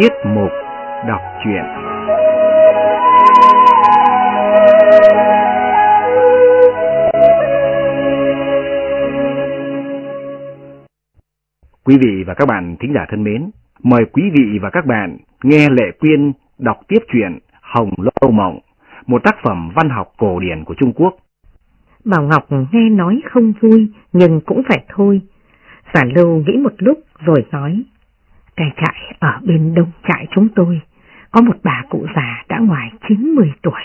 Tiết mục đọc truyện Quý vị và các bạn thính giả thân mến, mời quý vị và các bạn nghe Lệ Quyên đọc tiếp truyện Hồng Lâu Mộng, một tác phẩm văn học cổ điển của Trung Quốc. Bảo Ngọc nghe nói không vui nhưng cũng phải thôi. Giả lâu nghĩ một lúc rồi nói, cái trại ở bên đông trại chúng tôi có một bà cụ già đã ngoài 90 tuổi,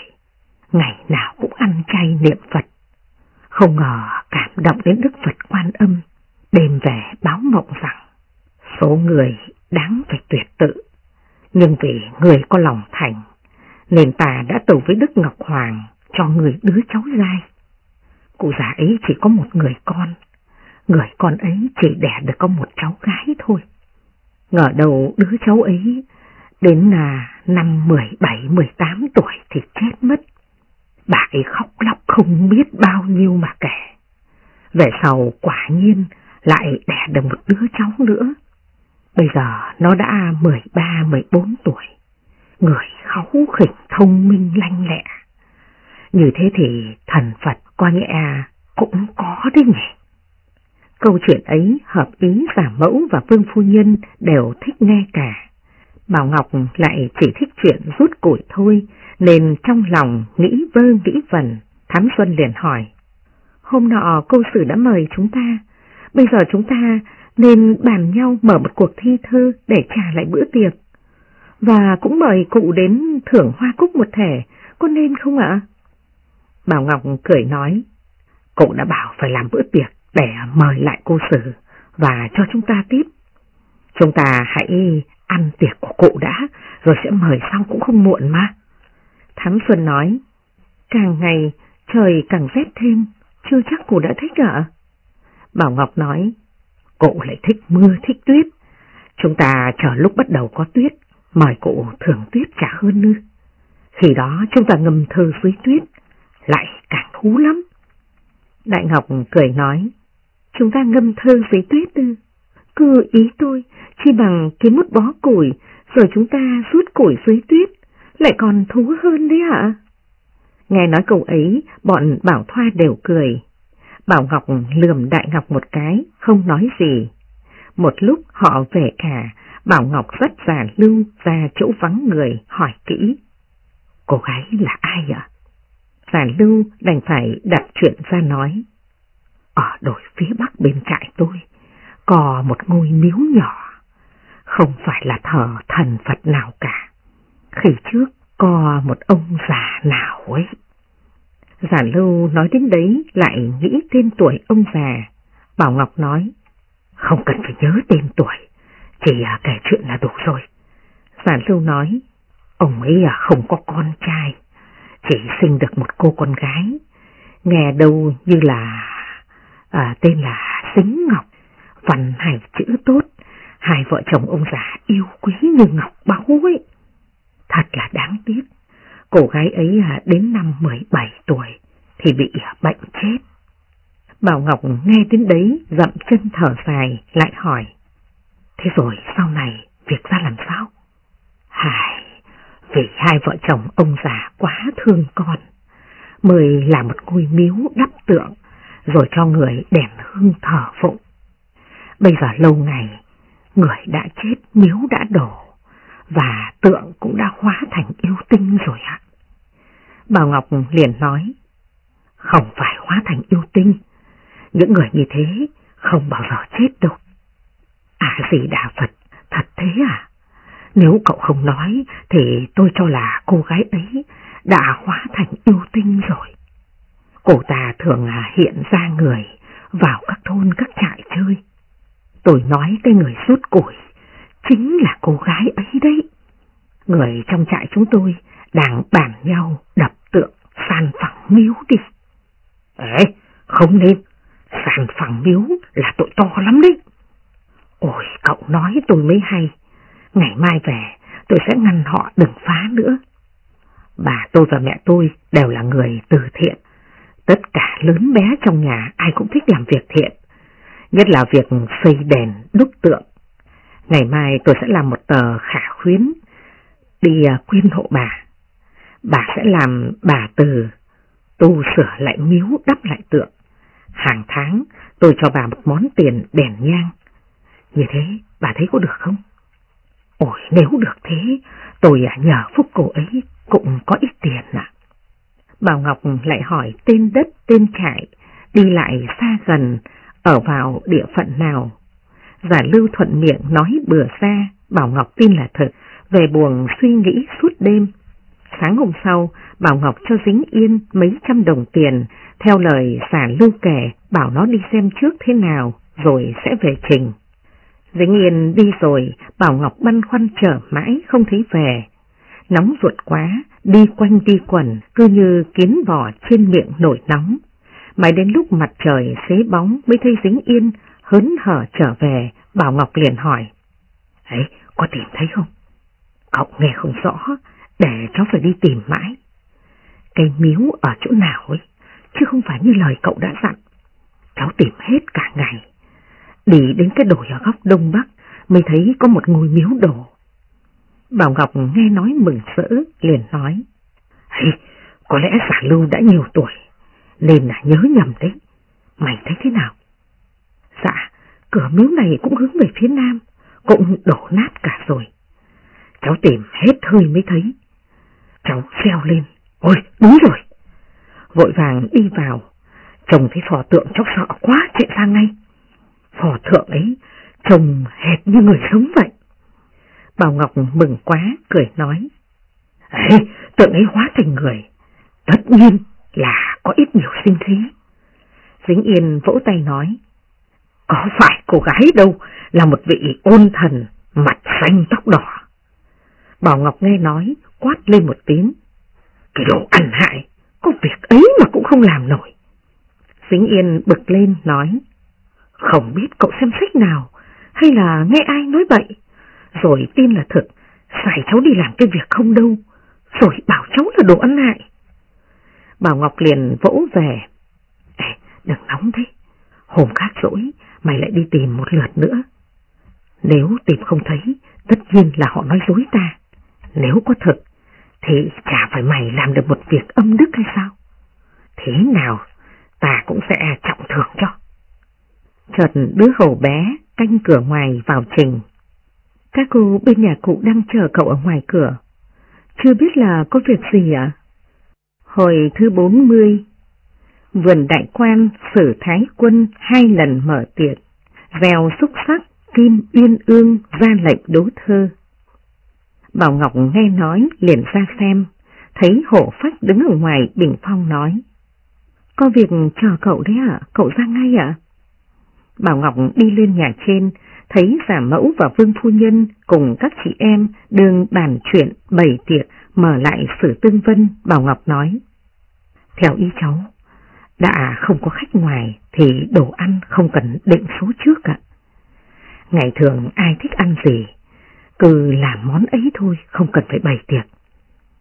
ngày nào cũng ăn chay niệm Phật. Không ngờ cảm động đến Đức Phật quan âm, đêm về báo mộng rằng số người đáng phải tuyệt tự, nhưng vì người có lòng thành, nên ta đã tcầu với Đức Ngọc Hoàng cho người đứa cháu dai. Cụ già ấy chỉ có một người con, người con ấy chỉ đẻ được có một cháu gái thôi. Ngờ đầu đứa cháu ấy đến là năm 17-18 tuổi thì chết mất. Bà ấy khóc lóc không biết bao nhiêu mà kể. Về sau quả nhiên lại đẻ được một đứa cháu nữa. Bây giờ nó đã 13-14 tuổi. Người kháu khỉnh thông minh, lanh lẹ. Như thế thì thần Phật có nghĩa cũng có đấy nhỉ. Câu chuyện ấy hợp ý giả mẫu và vương phu nhân đều thích nghe cả. Bảo Ngọc lại chỉ thích chuyện rút củi thôi, nên trong lòng nghĩ vơ nghĩ vần, Thám Xuân liền hỏi. Hôm nọ cô sử đã mời chúng ta, bây giờ chúng ta nên bàn nhau mở một cuộc thi thơ để trả lại bữa tiệc. Và cũng mời cụ đến thưởng hoa cúc một thẻ, có nên không ạ? Bảo Ngọc cười nói, cụ đã bảo phải làm bữa tiệc để mời lại cô Sử và cho chúng ta tiếp. Chúng ta hãy ăn tiệc của cụ đã, rồi sẽ mời sau cũng không muộn mà. Thám Xuân nói, càng ngày trời càng rét thêm, chưa chắc cụ đã thích ạ. Bảo Ngọc nói, cụ lại thích mưa thích tuyết. Chúng ta chờ lúc bắt đầu có tuyết, mời cụ thưởng tuyết trả hơn nữa. Khi đó chúng ta ngâm thơ dưới tuyết, lại càng thú lắm. Đại Ngọc cười nói, chúng ta ngâm thơ dưới tuyết ư. Cứ ý tôi, chi bằng kiếm một bó củi, rồi chúng ta rút củi dưới tuyết, lại còn thú hơn đấy ạ. Nghe nói câu ấy, bọn Bảo Thoa đều cười. Bảo Ngọc lườm Đại Ngọc một cái, không nói gì. Một lúc họ về cả, Bảo Ngọc rất già lưu ra chỗ vắng người, hỏi kỹ. Cô gái là ai ạ? Giả lưu đành phải đặt chuyện ra nói. Ở đồi phía bắc bên trại tôi, có một ngôi miếu nhỏ, không phải là thờ thần Phật nào cả. Khi trước có một ông già nào ấy. Giả lưu nói đến đấy lại nghĩ tên tuổi ông già. Bảo Ngọc nói, không cần phải nhớ tên tuổi, chỉ à, kể chuyện là đủ rồi. Giả lưu nói, ông ấy à, không có con trai, chỉ sinh được một cô con gái. Nghe đâu như là à, tên là Xính Ngọc, văn hành chữ tốt, hai vợ chồng ông già yêu quý như ngọc báu ấy. Thật là đáng tiếc, cô gái ấy à, đến năm 17 tuổi thì bị à, bệnh chết. Bảo Ngọc nghe đến đấy dậm chân thở dài lại hỏi, thế rồi sau này việc ra làm sao? Hài, vì hai vợ chồng ông già quá thương con, mời làm một ngôi miếu đắp tượng rồi cho người đèn hương thờ phụng. Bây giờ lâu ngày, người đã chết, miếu đã đổ, và tượng cũng đã hóa thành yêu tinh rồi ạ. Bà Ngọc liền nói, không phải hóa thành yêu tinh, những người như thế không bao giờ chết đâu. À gì Đà Phật, thật thế à? Nếu cậu không nói thì tôi cho là cô gái ấy đã hóa thành yêu tinh rồi. Cô ta thường à, hiện ra người vào các thôn các trại chơi. Tôi nói cái người rút củi chính là cô gái ấy đấy. Người trong trại chúng tôi đang bàn nhau đập tượng sàn phẳng miếu đi. Ê, không nên, sàn phẳng miếu là tội to lắm đấy. Ôi, cậu nói tôi mới hay, ngày mai về tôi sẽ ngăn họ đừng phá nữa. Bà tôi và mẹ tôi đều là người từ thiện, Tất cả lớn bé trong nhà ai cũng thích làm việc thiện, nhất là việc xây đèn đúc tượng. Ngày mai tôi sẽ làm một tờ khả khuyến đi à, quyên hộ bà. Bà sẽ làm bà từ tu sửa lại miếu đắp lại tượng. Hàng tháng tôi cho bà một món tiền đèn nhang. Như thế bà thấy có được không? Ôi nếu được thế tôi à, nhờ phúc cô ấy cũng có ít tiền ạ. Bảo Ngọc lại hỏi tên đất tên trại, đi lại xa gần, ở vào địa phận nào. Giả lưu thuận miệng nói bừa ra, Bảo Ngọc tin là thật, về buồn suy nghĩ suốt đêm. Sáng hôm sau, Bảo Ngọc cho dính yên mấy trăm đồng tiền, theo lời giả lưu kể, bảo nó đi xem trước thế nào, rồi sẽ về trình. Dính yên đi rồi, Bảo Ngọc băn khoăn chờ mãi không thấy về. Nóng ruột quá, đi quanh đi quẩn, cứ như kiến bò trên miệng nổi nóng. Mãi đến lúc mặt trời xế bóng mới thấy dính yên, hớn hở trở về, Bảo Ngọc liền hỏi. Ấy, có tìm thấy không? Cậu nghe không rõ, để cháu phải đi tìm mãi. Cây miếu ở chỗ nào ấy, chứ không phải như lời cậu đã dặn. Cháu tìm hết cả ngày. Đi đến cái đồi ở góc đông bắc mới thấy có một ngôi miếu đổ. Bảo Ngọc nghe nói mừng rỡ, liền nói. Hey, có lẽ giả lưu đã nhiều tuổi, nên là nhớ nhầm đấy. Mày thấy thế nào? Dạ, cửa miếu này cũng hướng về phía nam, cũng đổ nát cả rồi. Cháu tìm hết hơi mới thấy. Cháu treo lên, ôi đúng rồi. Vội vàng đi vào, chồng thấy phò tượng cháu sợ quá chạy ra ngay. Phò tượng ấy trông hệt như người sống vậy. Bảo Ngọc mừng quá, cười nói. Ê, tượng ấy hóa thành người, tất nhiên là có ít nhiều sinh khí. Dính Yên vỗ tay nói. Có phải cô gái đâu là một vị ôn thần, mặt xanh tóc đỏ. Bảo Ngọc nghe nói, quát lên một tiếng. Cái đồ ăn hại, có việc ấy mà cũng không làm nổi. Dính Yên bực lên nói. Không biết cậu xem sách nào, hay là nghe ai nói bậy, rồi tin là thực, xài cháu đi làm cái việc không đâu, rồi bảo cháu là đồ ăn hại. Bảo Ngọc liền vỗ về. Ê, đừng nóng thế, hôm khác rỗi, mày lại đi tìm một lượt nữa. Nếu tìm không thấy, tất nhiên là họ nói dối ta. Nếu có thật, thì chả phải mày làm được một việc âm đức hay sao? Thế nào, ta cũng sẽ trọng thưởng cho. Chợt đứa hầu bé canh cửa ngoài vào trình. Các cô bên nhà cụ đang chờ cậu ở ngoài cửa. Chưa biết là có việc gì ạ? Hồi thứ 40, vườn đại quan sử thái quân hai lần mở tiệc, vèo xúc sắc, kim uyên ương ra lệnh đố thơ. Bảo Ngọc nghe nói liền ra xem, thấy hổ phách đứng ở ngoài bình phong nói. Có việc chờ cậu đấy ạ, cậu ra ngay ạ. Bảo Ngọc đi lên nhà trên, thấy giả mẫu và vương phu nhân cùng các chị em đường bàn chuyện bày tiệc mở lại sử tương vân, Bảo Ngọc nói. Theo ý cháu, đã không có khách ngoài thì đồ ăn không cần định số trước ạ. Ngày thường ai thích ăn gì, cứ làm món ấy thôi, không cần phải bày tiệc.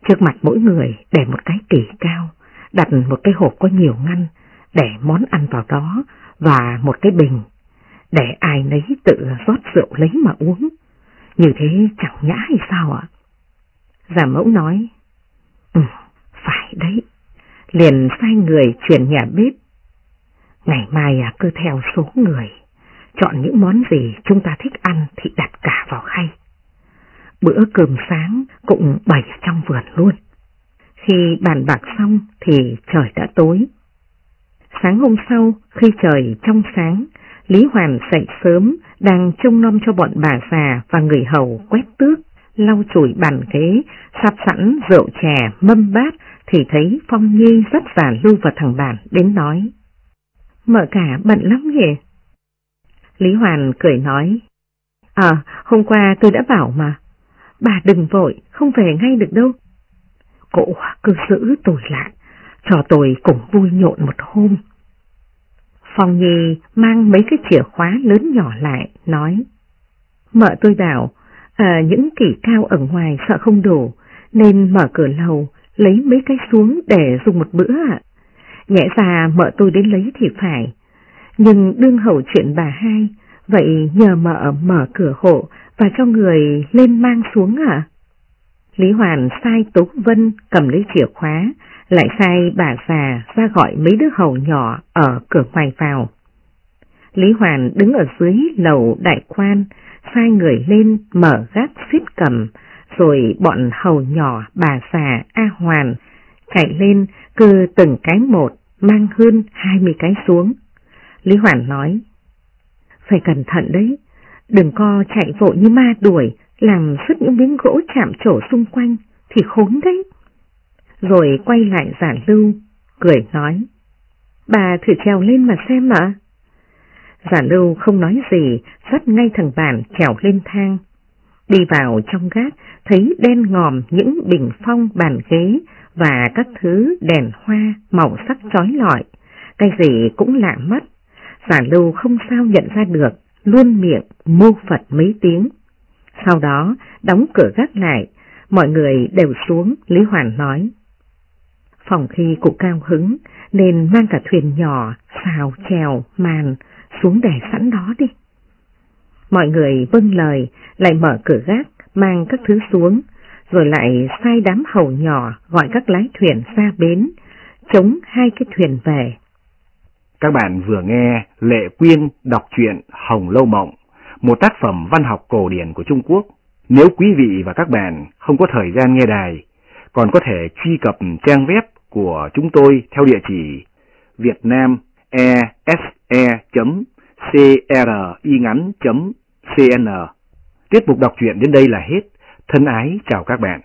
Trước mặt mỗi người để một cái kỳ cao, đặt một cái hộp có nhiều ngăn, để món ăn vào đó và một cái bình, để ai nấy tự rót rượu lấy mà uống. Như thế chẳng nhã hay sao ạ? Giả mẫu nói, Ừ, phải đấy. Liền sai người chuyển nhà bếp. Ngày mai à, cứ theo số người, chọn những món gì chúng ta thích ăn thì đặt cả vào khay. Bữa cơm sáng cũng bày trong vườn luôn. Khi bàn bạc xong thì trời đã tối. Sáng hôm sau, khi trời trong sáng, Lý Hoàn dậy sớm, đang trông nom cho bọn bà già và người hầu quét tước, lau chùi bàn ghế, sắp sẵn rượu chè, mâm bát, thì thấy Phong Nhi rất già lưu vào thằng bạn đến nói. Mợ cả bận lắm nhỉ? Lý Hoàn cười nói. À, hôm qua tôi đã bảo mà. Bà đừng vội, không về ngay được đâu. Cậu cứ giữ tôi lại, cho tôi cũng vui nhộn một hôm phòng Nhi mang mấy cái chìa khóa lớn nhỏ lại, nói. Mợ tôi bảo, à, những kỷ cao ở ngoài sợ không đủ, nên mở cửa lầu, lấy mấy cái xuống để dùng một bữa ạ. Nhẽ ra mợ tôi đến lấy thì phải, nhưng đương hầu chuyện bà hai, vậy nhờ mợ mở cửa hộ và cho người lên mang xuống à? Lý Hoàn sai Tố Vân cầm lấy chìa khóa, lại sai bà già ra gọi mấy đứa hầu nhỏ ở cửa ngoài vào. Lý Hoàn đứng ở dưới lầu đại quan, sai người lên mở gác xít cầm, rồi bọn hầu nhỏ bà già A Hoàn chạy lên cư từng cái một, mang hơn hai mươi cái xuống. Lý Hoàn nói, phải cẩn thận đấy, đừng co chạy vội như ma đuổi, làm sứt những miếng gỗ chạm trổ xung quanh, thì khốn đấy. Rồi quay lại giả lưu, cười nói, bà thử trèo lên mà xem ạ. Giả lưu không nói gì, dắt ngay thằng bạn trèo lên thang. Đi vào trong gác, thấy đen ngòm những bình phong bàn ghế và các thứ đèn hoa màu sắc trói lọi, cái gì cũng lạ mắt Giả lưu không sao nhận ra được, luôn miệng mô Phật mấy tiếng. Sau đó đóng cửa gác lại, mọi người đều xuống, Lý Hoàn nói. Phòng khi cụ cao hứng nên mang cả thuyền nhỏ, xào, chèo, màn xuống để sẵn đó đi. Mọi người vâng lời, lại mở cửa gác, mang các thứ xuống, rồi lại sai đám hầu nhỏ gọi các lái thuyền ra bến, chống hai cái thuyền về. Các bạn vừa nghe Lệ Quyên đọc truyện Hồng Lâu Mộng, một tác phẩm văn học cổ điển của Trung Quốc. Nếu quý vị và các bạn không có thời gian nghe đài, còn có thể truy cập trang web của chúng tôi theo địa chỉ vietnamese.cringắn.cn. Tiết mục đọc truyện đến đây là hết. Thân ái chào các bạn.